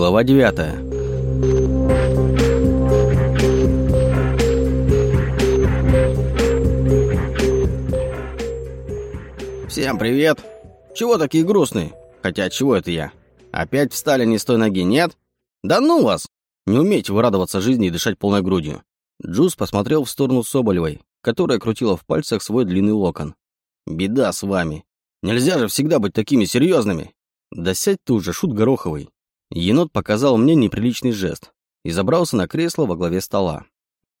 Глава 9 Всем привет! Чего такие грустные? Хотя чего это я? Опять встали не с той ноги, нет? Да ну вас! Не умеете вы радоваться жизни и дышать полной грудью. Джуз посмотрел в сторону Соболевой, которая крутила в пальцах свой длинный локон. Беда с вами. Нельзя же всегда быть такими серьезными. Да сядь ты уже, шут Гороховый. Енот показал мне неприличный жест и забрался на кресло во главе стола.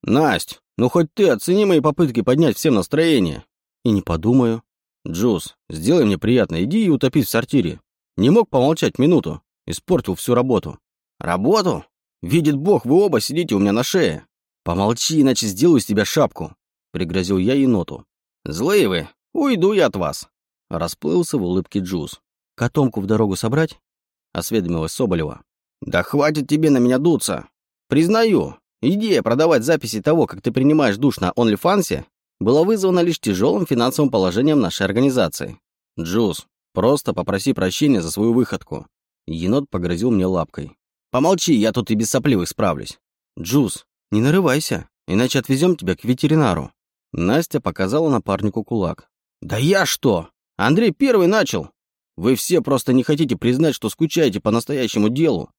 «Насть, ну хоть ты оцени мои попытки поднять всем настроение». «И не подумаю». «Джуз, сделай мне приятно, иди и утопись в сортире. Не мог помолчать минуту, испортил всю работу». «Работу? Видит Бог, вы оба сидите у меня на шее». «Помолчи, иначе сделаю с тебя шапку», — пригрозил я еноту. «Злые вы, уйду я от вас». Расплылся в улыбке Джуз. «Котомку в дорогу собрать?» — осведомилась Соболева. «Да хватит тебе на меня дуться. Признаю, идея продавать записи того, как ты принимаешь душ на OnlyFans, была вызвана лишь тяжелым финансовым положением нашей организации. Джуз, просто попроси прощения за свою выходку». Енот погрозил мне лапкой. «Помолчи, я тут и без сопливых справлюсь». «Джуз, не нарывайся, иначе отвезем тебя к ветеринару». Настя показала напарнику кулак. «Да я что? Андрей первый начал. Вы все просто не хотите признать, что скучаете по настоящему делу.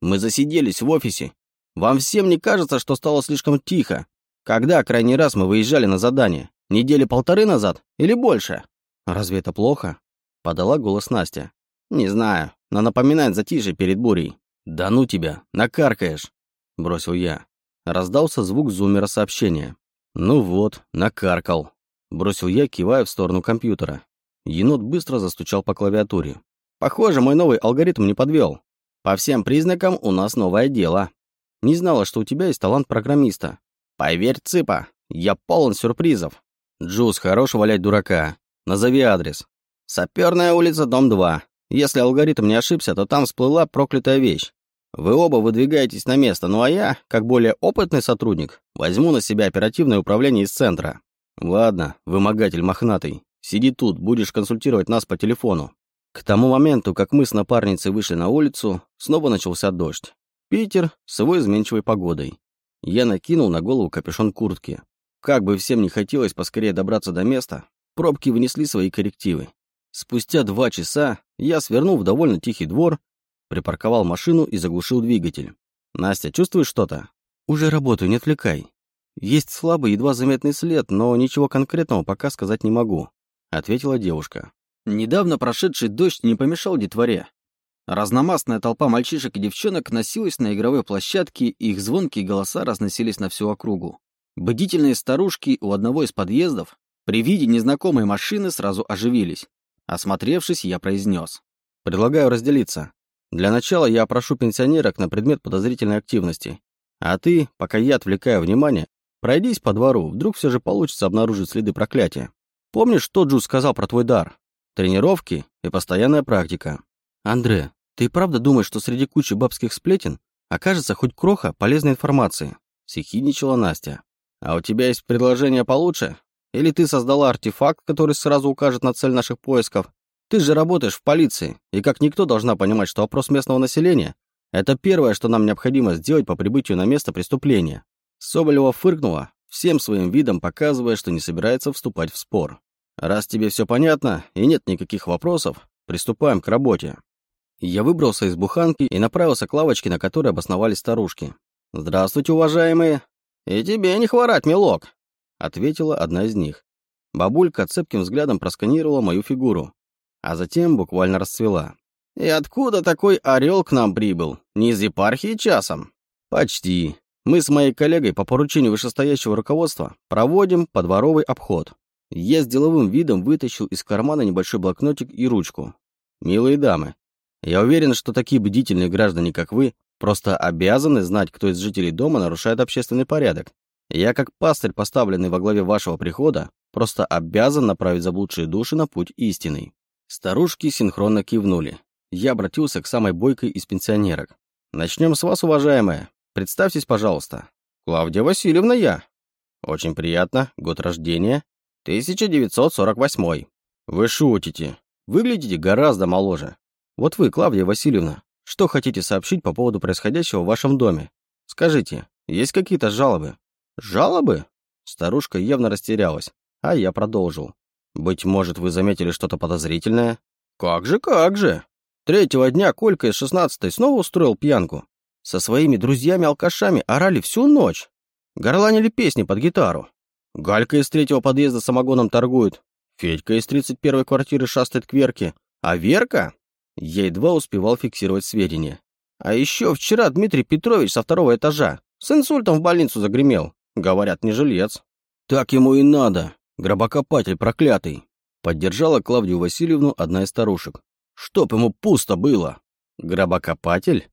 Мы засиделись в офисе. Вам всем не кажется, что стало слишком тихо? Когда крайний раз мы выезжали на задание? Недели полторы назад или больше? Разве это плохо? Подала голос Настя. Не знаю, но напоминает затишье перед бурей. Да ну тебя, накаркаешь, бросил я. Раздался звук зуммера сообщения. Ну вот, накаркал. Бросил я, кивая в сторону компьютера. Енот быстро застучал по клавиатуре. Похоже, мой новый алгоритм не подвел. По всем признакам у нас новое дело. Не знала, что у тебя есть талант программиста. Поверь, цыпа, я полон сюрпризов. Джуз, хорош валять дурака. Назови адрес. Саперная улица, дом 2. Если алгоритм не ошибся, то там всплыла проклятая вещь. Вы оба выдвигаетесь на место, ну а я, как более опытный сотрудник, возьму на себя оперативное управление из центра. Ладно, вымогатель мохнатый. Сиди тут, будешь консультировать нас по телефону. К тому моменту, как мы с напарницей вышли на улицу, снова начался дождь. Питер с его изменчивой погодой. Я накинул на голову капюшон куртки. Как бы всем не хотелось поскорее добраться до места, пробки внесли свои коррективы. Спустя два часа я свернул в довольно тихий двор, припарковал машину и заглушил двигатель. «Настя, чувствуешь что-то?» «Уже работаю, не отвлекай. Есть слабый, едва заметный след, но ничего конкретного пока сказать не могу», — ответила девушка. Недавно прошедший дождь не помешал детворе. Разномастная толпа мальчишек и девчонок носилась на игровой площадке, и их звонкие голоса разносились на всю округу. Бдительные старушки у одного из подъездов при виде незнакомой машины сразу оживились. Осмотревшись, я произнес. «Предлагаю разделиться. Для начала я опрошу пенсионерок на предмет подозрительной активности. А ты, пока я отвлекаю внимание, пройдись по двору, вдруг все же получится обнаружить следы проклятия. Помнишь, что Джуз сказал про твой дар? Тренировки и постоянная практика. Андре, ты правда думаешь, что среди кучи бабских сплетен окажется хоть кроха полезной информации? Сихидничала Настя. А у тебя есть предложение получше? Или ты создала артефакт, который сразу укажет на цель наших поисков? Ты же работаешь в полиции, и как никто должна понимать, что опрос местного населения – это первое, что нам необходимо сделать по прибытию на место преступления. Соболева фыркнула, всем своим видом показывая, что не собирается вступать в спор. Раз тебе все понятно и нет никаких вопросов, приступаем к работе. Я выбрался из буханки и направился к лавочке, на которой обосновались старушки. «Здравствуйте, уважаемые!» «И тебе не хворать, милок!» — ответила одна из них. Бабулька цепким взглядом просканировала мою фигуру, а затем буквально расцвела. «И откуда такой орел к нам прибыл? Не из епархии часом?» «Почти. Мы с моей коллегой по поручению вышестоящего руководства проводим подворовый обход. Я с деловым видом вытащил из кармана небольшой блокнотик и ручку. «Милые дамы, я уверен, что такие бдительные граждане, как вы, просто обязаны знать, кто из жителей дома нарушает общественный порядок. Я, как пастырь, поставленный во главе вашего прихода, просто обязан направить заблудшие души на путь истинный». Старушки синхронно кивнули. Я обратился к самой бойкой из пенсионерок. «Начнем с вас, уважаемая. Представьтесь, пожалуйста. Клавдия Васильевна я. Очень приятно. Год рождения. 1948. Вы шутите. Выглядите гораздо моложе. Вот вы, Клавдия Васильевна, Что хотите сообщить по поводу происходящего в вашем доме? Скажите, есть какие-то жалобы? Жалобы? Старушка явно растерялась, а я продолжил. Быть может, вы заметили что-то подозрительное? Как же, как же. Третьего дня Колька из шестнадцатой снова устроил пьянку. Со своими друзьями-алкашами орали всю ночь. Горланили песни под гитару. Галька из третьего подъезда самогоном торгует. Федька из тридцать первой квартиры шастает к Верке. А Верка? Я едва успевал фиксировать сведения. А еще вчера Дмитрий Петрович со второго этажа с инсультом в больницу загремел. Говорят, не жилец. Так ему и надо. Гробокопатель проклятый. Поддержала Клавдию Васильевну одна из старушек. Чтоб ему пусто было. Гробокопатель?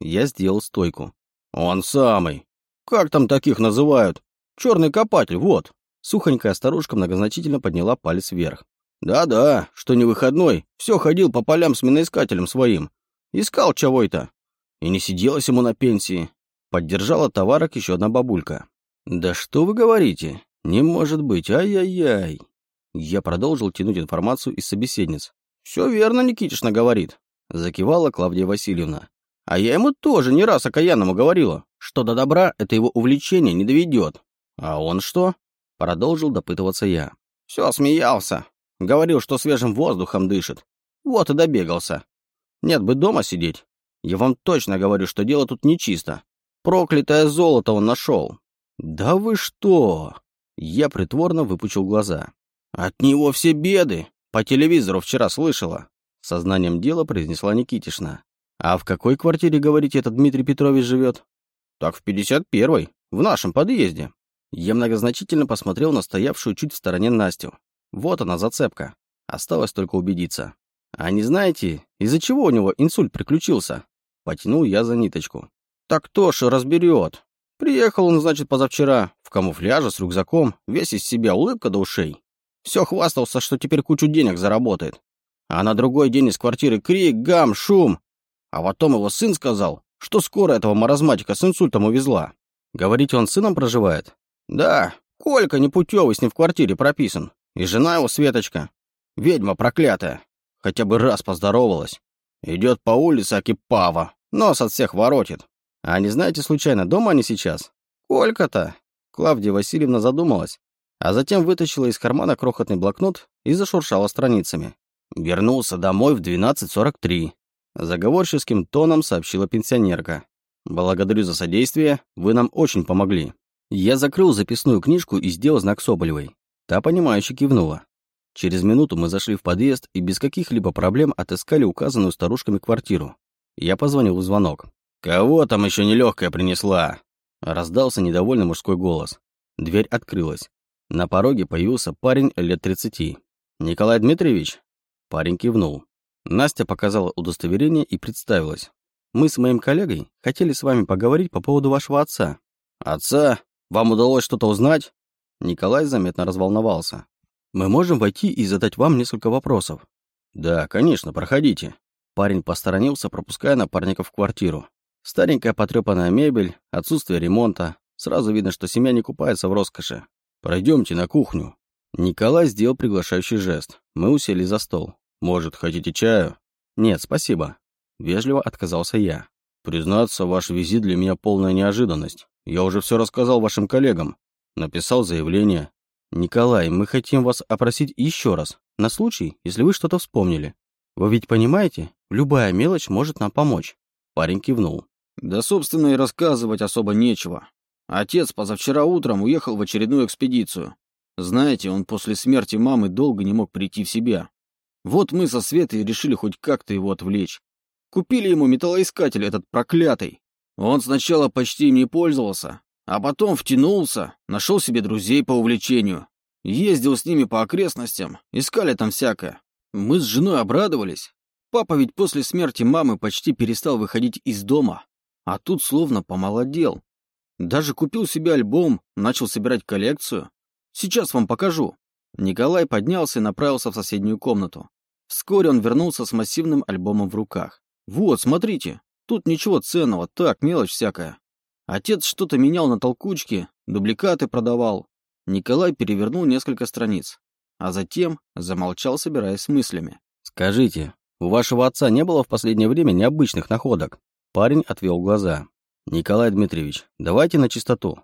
Я сделал стойку. Он самый. Как там таких называют? Черный копатель, вот. Сухонькая старушка многозначительно подняла палец вверх. Да-да, что не выходной, все ходил по полям с миноискателем своим. Искал чего-то. И не сиделось ему на пенсии. Поддержала товарок еще одна бабулька. «Да что вы говорите? Не может быть, ай-яй-яй!» Я продолжил тянуть информацию из собеседниц. «Все верно, Никитишна говорит», — закивала Клавдия Васильевна. «А я ему тоже не раз окаянному говорила, что до добра это его увлечение не доведет». «А он что?» — продолжил допытываться я. «Все смеялся. Говорил, что свежим воздухом дышит. Вот и добегался. Нет бы дома сидеть. Я вам точно говорю, что дело тут нечисто. Проклятое золото он нашел. Да вы что? Я притворно выпучил глаза. От него все беды. По телевизору вчера слышала. Сознанием дела произнесла Никитишна. А в какой квартире, говорите, этот Дмитрий Петрович живет? Так в 51-й, в нашем подъезде. Я многозначительно посмотрел на стоявшую чуть в стороне Настю. Вот она, зацепка. Осталось только убедиться. А не знаете, из-за чего у него инсульт приключился? Потянул я за ниточку. Так Тоша разберет. Приехал он, значит, позавчера, в камуфляже, с рюкзаком, весь из себя улыбка до ушей. Все хвастался, что теперь кучу денег заработает. А на другой день из квартиры крик, гам, шум. А потом его сын сказал, что скоро этого маразматика с инсультом увезла. Говорите, он с сыном проживает? Да, Колька непутевый с ним в квартире прописан. И жена его Светочка. Ведьма проклятая. Хотя бы раз поздоровалась. Идет по улице Акипава. Нос от всех воротит. А не знаете, случайно, дома они сейчас? Сколько-то? Клавдия Васильевна задумалась, а затем вытащила из кармана крохотный блокнот и зашуршала страницами. Вернулся домой в 12.43. Заговорческим тоном сообщила пенсионерка. «Благодарю за содействие, вы нам очень помогли». Я закрыл записную книжку и сделал знак Соболевой. Та, понимающе кивнула. Через минуту мы зашли в подъезд и без каких-либо проблем отыскали указанную старушками квартиру. Я позвонил в звонок. «Кого там еще нелегкая принесла?» Раздался недовольный мужской голос. Дверь открылась. На пороге появился парень лет 30. «Николай Дмитриевич?» Парень кивнул. Настя показала удостоверение и представилась. «Мы с моим коллегой хотели с вами поговорить по поводу вашего отца». «Отца? Вам удалось что-то узнать?» Николай заметно разволновался. Мы можем войти и задать вам несколько вопросов. Да, конечно, проходите. Парень посторонился, пропуская напарника в квартиру. Старенькая потрепанная мебель, отсутствие ремонта. Сразу видно, что семья не купается в роскоши. Пройдемте на кухню. Николай сделал приглашающий жест. Мы усели за стол. Может, хотите чаю? Нет, спасибо. Вежливо отказался я. Признаться, ваш визит для меня полная неожиданность. Я уже все рассказал вашим коллегам. Написал заявление. «Николай, мы хотим вас опросить еще раз, на случай, если вы что-то вспомнили. Вы ведь понимаете, любая мелочь может нам помочь». Парень кивнул. «Да, собственно, и рассказывать особо нечего. Отец позавчера утром уехал в очередную экспедицию. Знаете, он после смерти мамы долго не мог прийти в себя. Вот мы со Светой решили хоть как-то его отвлечь. Купили ему металлоискатель этот проклятый. Он сначала почти им не пользовался, а потом втянулся, нашел себе друзей по увлечению. Ездил с ними по окрестностям, искали там всякое. Мы с женой обрадовались. Папа ведь после смерти мамы почти перестал выходить из дома. А тут словно помолодел. Даже купил себе альбом, начал собирать коллекцию. Сейчас вам покажу. Николай поднялся и направился в соседнюю комнату. Вскоре он вернулся с массивным альбомом в руках. «Вот, смотрите, тут ничего ценного, так, мелочь всякая. Отец что-то менял на толкучке, дубликаты продавал. Николай перевернул несколько страниц, а затем замолчал, собираясь с мыслями. «Скажите, У вашего отца не было в последнее время необычных находок?» Парень отвел глаза. «Николай Дмитриевич, давайте на чистоту.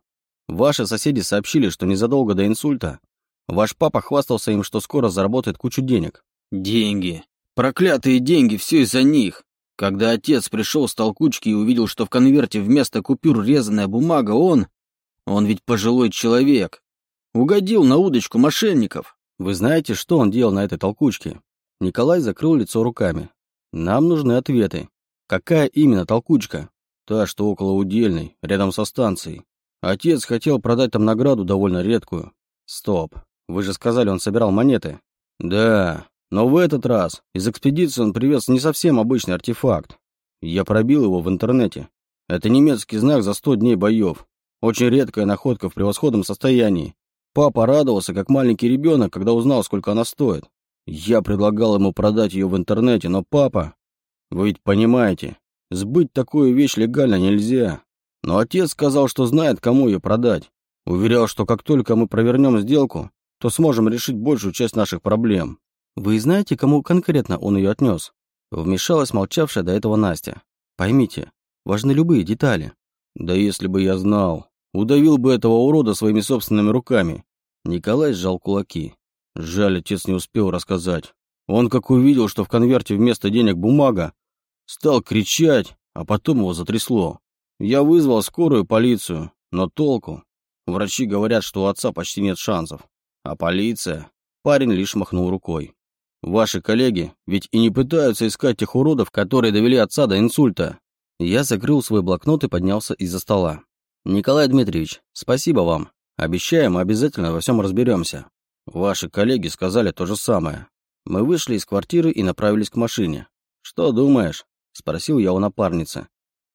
Ваши соседи сообщили, что незадолго до инсульта ваш папа хвастался им, что скоро заработает кучу денег». «Деньги. Проклятые деньги, все из-за них. Когда отец пришел с толкучки и увидел, что в конверте вместо купюр резаная бумага, он... Он ведь пожилой человек. Угодил на удочку мошенников». «Вы знаете, что он делал на этой толкучке?» Николай закрыл лицо руками. «Нам нужны ответы. Какая именно толкучка? Та, что около Удельной, рядом со станцией. Отец хотел продать там награду довольно редкую. Стоп. Вы же сказали, он собирал монеты. Да, но в этот раз из экспедиции он привез не совсем обычный артефакт. Я пробил его в интернете. Это немецкий знак за сто дней боев. Очень редкая находка в превосходном состоянии. Папа радовался, как маленький ребенок, когда узнал, сколько она стоит. Я предлагал ему продать ее в интернете, но папа... Вы ведь понимаете, сбыть такую вещь легально нельзя. Но отец сказал, что знает, кому ее продать. Уверял, что как только мы провернем сделку, то сможем решить большую часть наших проблем. Вы знаете, кому конкретно он ее отнес? Вмешалась молчавшая до этого Настя. Поймите, важны любые детали. Да если бы я знал, удавил бы этого урода своими собственными руками. Николай сжал кулаки. Жаль, отец не успел рассказать. Он, как увидел, что в конверте вместо денег бумага, стал кричать, а потом его затрясло. Я вызвал скорую полицию, но толку. Врачи говорят, что у отца почти нет шансов. А полиция? Парень лишь махнул рукой. Ваши коллеги ведь и не пытаются искать тех уродов, которые довели отца до инсульта. Я закрыл свой блокнот и поднялся из-за стола. Николай Дмитриевич, спасибо вам. Обещаем, обязательно во всем разберемся. Ваши коллеги сказали то же самое. Мы вышли из квартиры и направились к машине. «Что думаешь?» – спросил я у напарницы.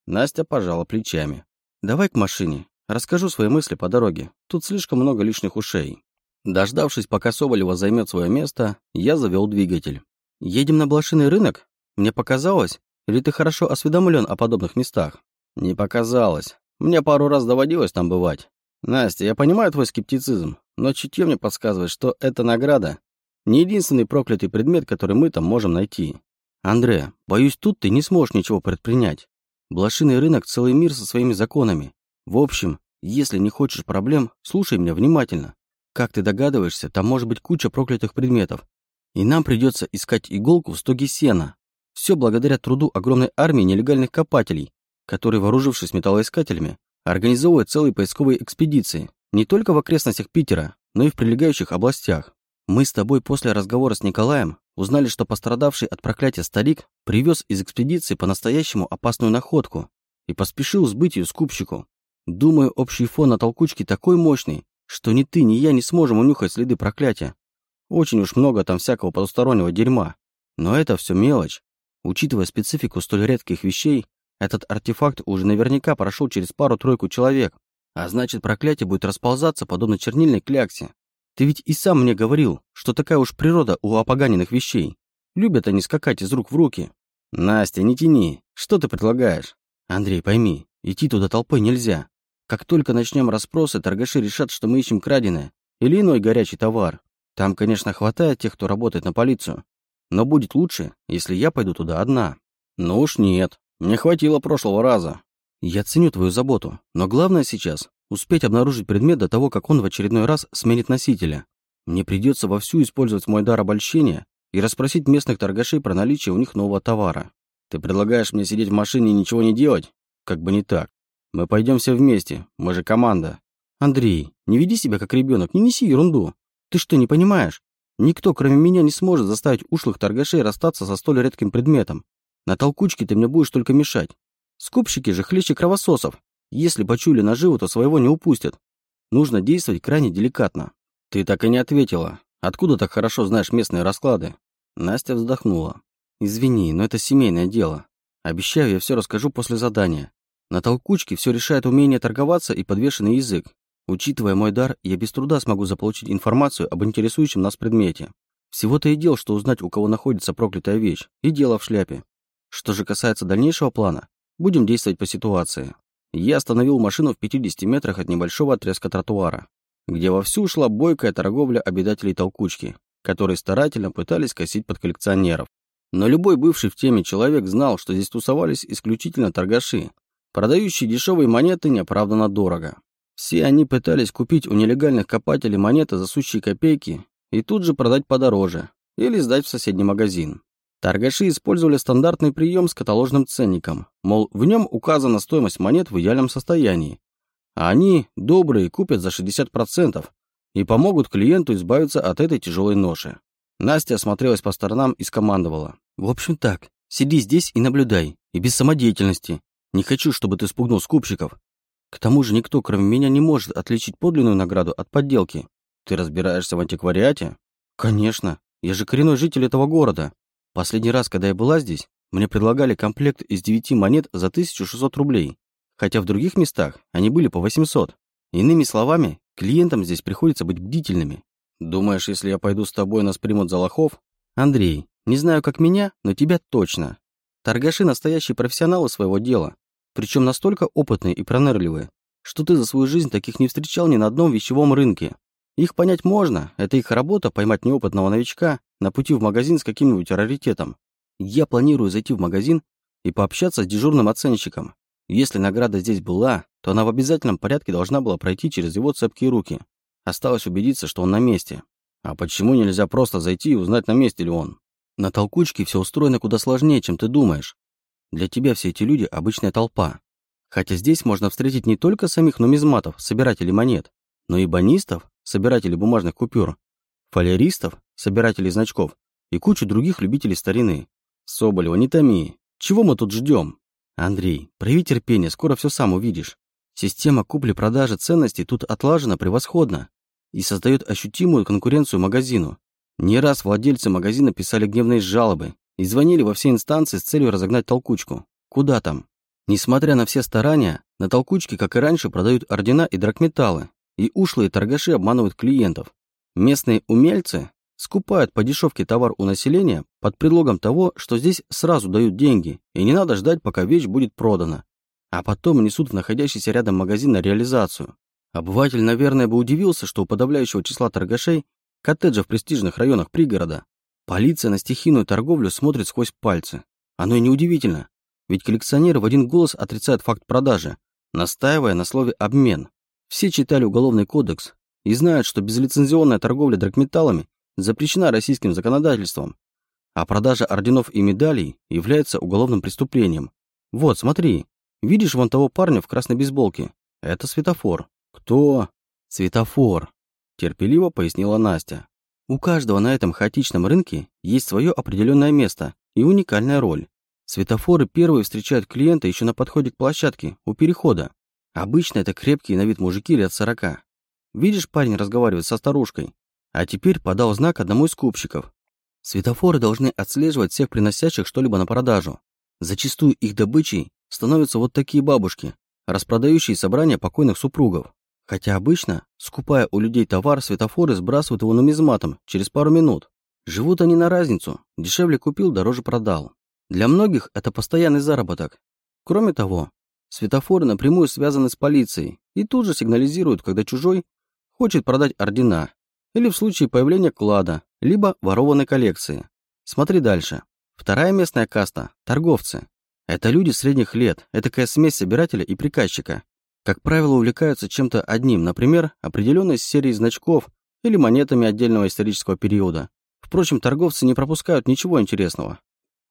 Настя пожала плечами. «Давай к машине. Расскажу свои мысли по дороге. Тут слишком много лишних ушей». Дождавшись, пока Соболева займет свое место, я завел двигатель. «Едем на блошиный рынок? Мне показалось? Или ты хорошо осведомлен о подобных местах?» «Не показалось. Мне пару раз доводилось там бывать. Настя, я понимаю твой скептицизм, но чутье мне подсказывает, что эта награда не единственный проклятый предмет, который мы там можем найти. Андре, боюсь, тут ты не сможешь ничего предпринять. Блошиный рынок – целый мир со своими законами. В общем, если не хочешь проблем, слушай меня внимательно. Как ты догадываешься, там может быть куча проклятых предметов. И нам придется искать иголку в стоге сена. Все благодаря труду огромной армии нелегальных копателей, которые, вооружившись металлоискателями, организовывают целые поисковые экспедиции. Не только в окрестностях Питера, но и в прилегающих областях. Мы с тобой после разговора с Николаем узнали, что пострадавший от проклятия старик привез из экспедиции по-настоящему опасную находку и поспешил сбыть ее скупщику. Думаю, общий фон на толкучке такой мощный, что ни ты, ни я не сможем унюхать следы проклятия. Очень уж много там всякого потустороннего дерьма. Но это все мелочь. Учитывая специфику столь редких вещей, этот артефакт уже наверняка прошел через пару-тройку человек, а значит, проклятие будет расползаться, подобно чернильной кляксе. Ты ведь и сам мне говорил, что такая уж природа у опоганенных вещей. Любят они скакать из рук в руки. Настя, не тяни. Что ты предлагаешь? Андрей, пойми, идти туда толпой нельзя. Как только начнем расспросы, торгаши решат, что мы ищем краденое или иной горячий товар. Там, конечно, хватает тех, кто работает на полицию. Но будет лучше, если я пойду туда одна. Ну уж нет. Мне хватило прошлого раза. Я ценю твою заботу, но главное сейчас — успеть обнаружить предмет до того, как он в очередной раз сменит носителя. Мне придется вовсю использовать мой дар обольщения и расспросить местных торгашей про наличие у них нового товара. Ты предлагаешь мне сидеть в машине и ничего не делать? Как бы не так. Мы пойдем все вместе, мы же команда. Андрей, не веди себя как ребенок, не неси ерунду. Ты что, не понимаешь? Никто, кроме меня, не сможет заставить ушлых торгашей расстаться со столь редким предметом. На толкучке ты мне будешь только мешать. Скупщики же хлеще кровососов. Если почули наживу, то своего не упустят. Нужно действовать крайне деликатно. Ты так и не ответила. Откуда так хорошо знаешь местные расклады? Настя вздохнула. Извини, но это семейное дело. Обещаю, я все расскажу после задания. На толкучке все решает умение торговаться и подвешенный язык. Учитывая мой дар, я без труда смогу заполучить информацию об интересующем нас предмете. Всего-то и дел, что узнать, у кого находится проклятая вещь, и дело в шляпе. Что же касается дальнейшего плана, Будем действовать по ситуации. Я остановил машину в 50 метрах от небольшого отрезка тротуара, где вовсю шла бойкая торговля обитателей толкучки, которые старательно пытались косить под коллекционеров. Но любой бывший в теме человек знал, что здесь тусовались исключительно торгаши, продающие дешевые монеты неоправданно дорого. Все они пытались купить у нелегальных копателей монеты за сущие копейки и тут же продать подороже или сдать в соседний магазин. Торгаши использовали стандартный прием с каталожным ценником, мол, в нем указана стоимость монет в идеальном состоянии, а они, добрые, купят за 60% и помогут клиенту избавиться от этой тяжелой ноши. Настя осмотрелась по сторонам и скомандовала. «В общем так, сиди здесь и наблюдай, и без самодеятельности. Не хочу, чтобы ты спугнул скупщиков. К тому же никто, кроме меня, не может отличить подлинную награду от подделки. Ты разбираешься в антиквариате? Конечно. Я же коренной житель этого города. Последний раз, когда я была здесь, мне предлагали комплект из девяти монет за 1600 рублей. Хотя в других местах они были по 800. Иными словами, клиентам здесь приходится быть бдительными. Думаешь, если я пойду с тобой, нас примут за лохов? Андрей, не знаю, как меня, но тебя точно. Торгаши настоящие профессионалы своего дела. Причем настолько опытные и пронырливые, что ты за свою жизнь таких не встречал ни на одном вещевом рынке. Их понять можно, это их работа поймать неопытного новичка на пути в магазин с каким-нибудь раритетом. Я планирую зайти в магазин и пообщаться с дежурным оценщиком. Если награда здесь была, то она в обязательном порядке должна была пройти через его цепкие руки. Осталось убедиться, что он на месте. А почему нельзя просто зайти и узнать, на месте ли он? На толкучке все устроено куда сложнее, чем ты думаешь. Для тебя все эти люди – обычная толпа. Хотя здесь можно встретить не только самих нумизматов, собирателей монет, но и банистов, собирателей бумажных купюр, фалеристов, собирателей значков и кучу других любителей старины. Соболева, не томи. Чего мы тут ждем? Андрей, прояви терпение, скоро все сам увидишь. Система купли-продажи ценностей тут отлажена превосходно и создает ощутимую конкуренцию магазину. Не раз владельцы магазина писали гневные жалобы и звонили во все инстанции с целью разогнать толкучку. Куда там? Несмотря на все старания, на толкучке, как и раньше, продают ордена и драгметаллы, и ушлые торгаши обманывают клиентов. Местные умельцы скупают по дешевке товар у населения под предлогом того, что здесь сразу дают деньги, и не надо ждать, пока вещь будет продана. А потом несут в находящийся рядом магазин на реализацию. Обыватель, наверное, бы удивился, что у подавляющего числа торгашей коттеджи в престижных районах пригорода. Полиция на стихийную торговлю смотрит сквозь пальцы. Оно и неудивительно, ведь коллекционеры в один голос отрицают факт продажи, настаивая на слове «обмен». Все читали Уголовный кодекс и знают, что безлицензионная торговля драгметаллами запрещена российским законодательством, а продажа орденов и медалей является уголовным преступлением. Вот, смотри, видишь вон того парня в красной бейсболке? Это светофор. «Кто?» «Светофор», — терпеливо пояснила Настя. «У каждого на этом хаотичном рынке есть свое определенное место и уникальная роль. Светофоры первые встречают клиента еще на подходе к площадке, у перехода. Обычно это крепкие на вид мужики лет сорока. Видишь, парень разговаривает со старушкой, а теперь подал знак одному из скупщиков. Светофоры должны отслеживать всех приносящих что-либо на продажу. Зачастую их добычей становятся вот такие бабушки, распродающие собрания покойных супругов. Хотя обычно, скупая у людей товар, светофоры сбрасывают его нумизматом через пару минут. Живут они на разницу. Дешевле купил, дороже продал. Для многих это постоянный заработок. Кроме того, светофоры напрямую связаны с полицией и тут же сигнализируют, когда чужой хочет продать ордена или в случае появления клада, либо ворованной коллекции. Смотри дальше. Вторая местная каста – торговцы. Это люди средних лет, этакая смесь собирателя и приказчика. Как правило, увлекаются чем-то одним, например, определенной серией значков или монетами отдельного исторического периода. Впрочем, торговцы не пропускают ничего интересного.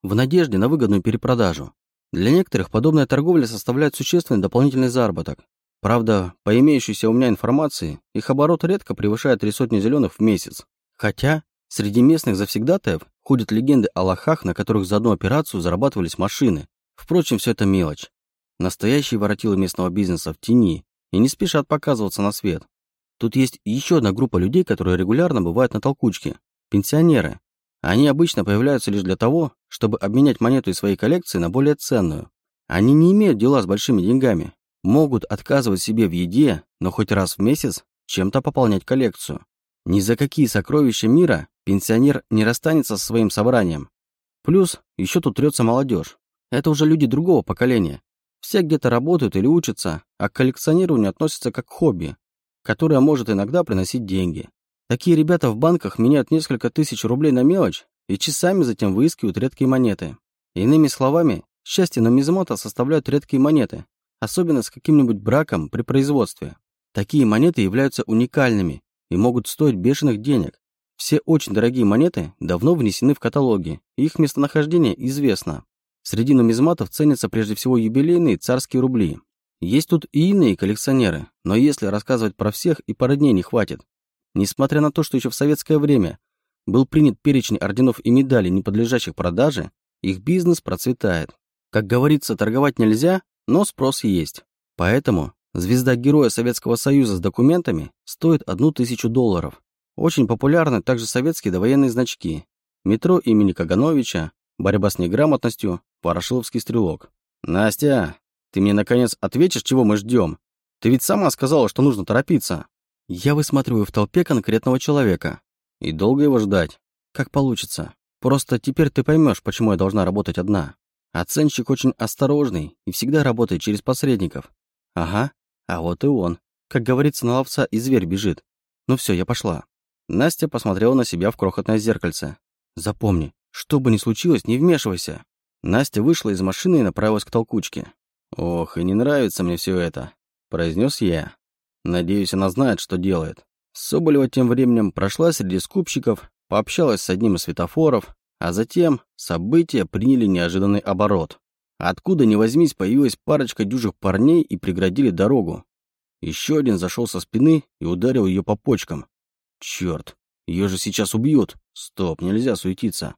В надежде на выгодную перепродажу. Для некоторых подобная торговля составляет существенный дополнительный заработок. Правда, по имеющейся у меня информации, их оборот редко превышает три сотни зеленых в месяц. Хотя, среди местных завсегдатаев ходят легенды о лохах, на которых за одну операцию зарабатывались машины. Впрочем, все это мелочь. Настоящие воротилы местного бизнеса в тени и не спешат показываться на свет. Тут есть еще одна группа людей, которые регулярно бывают на толкучке. Пенсионеры. Они обычно появляются лишь для того, чтобы обменять монету из своей коллекции на более ценную. Они не имеют дела с большими деньгами, могут отказывать себе в еде, но хоть раз в месяц чем-то пополнять коллекцию. Ни за какие сокровища мира пенсионер не расстанется со своим собранием. Плюс еще тут трется молодежь. Это уже люди другого поколения, все где-то работают или учатся, а к коллекционированию относятся как к хобби, которое может иногда приносить деньги. Такие ребята в банках меняют несколько тысяч рублей на мелочь и часами затем выискивают редкие монеты. Иными словами, счастье нумизмата составляют редкие монеты, особенно с каким-нибудь браком при производстве. Такие монеты являются уникальными и могут стоить бешеных денег. Все очень дорогие монеты давно внесены в каталоги, и их местонахождение известно. Среди нумизматов ценятся прежде всего юбилейные царские рубли. Есть тут и иные коллекционеры, но если рассказывать про всех, и пары дней не хватит. Несмотря на то, что еще в советское время был принят перечень орденов и медалей, не подлежащих продаже, их бизнес процветает. Как говорится, торговать нельзя, но спрос есть. Поэтому звезда Героя Советского Союза с документами стоит одну тысячу долларов. Очень популярны также советские довоенные значки. Метро имени Кагановича, борьба с неграмотностью, Ворошиловский стрелок. «Настя, ты мне, наконец, ответишь, чего мы ждем? Ты ведь сама сказала, что нужно торопиться». Я высматриваю в толпе конкретного человека. И долго его ждать? Как получится. Просто теперь ты поймешь, почему я должна работать одна. Оценщик очень осторожный и всегда работает через посредников. Ага, а вот и он. Как говорится, на ловца и зверь бежит. Ну все, я пошла. Настя посмотрела на себя в крохотное зеркальце. Запомни, что бы ни случилось, не вмешивайся. Настя вышла из машины и направилась к толкучке. «Ох, и не нравится мне все это», — произнес я. Надеюсь, она знает, что делает. Соболева тем временем прошла среди скупщиков, пообщалась с одним из светофоров, а затем события приняли неожиданный оборот. Откуда ни возьмись, появилась парочка дюжих парней и преградили дорогу. Еще один зашел со спины и ударил ее по почкам. Черт, ее же сейчас убьют. Стоп, нельзя суетиться.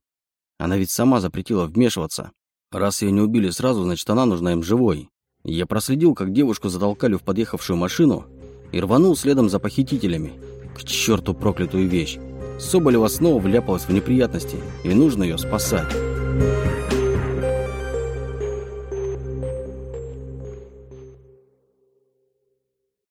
Она ведь сама запретила вмешиваться. Раз ее не убили сразу, значит она нужна им живой. Я проследил, как девушку затолкали в подъехавшую машину и рванул следом за похитителями. К черту проклятую вещь. Соболева снова вляпалась в неприятности, и нужно ее спасать.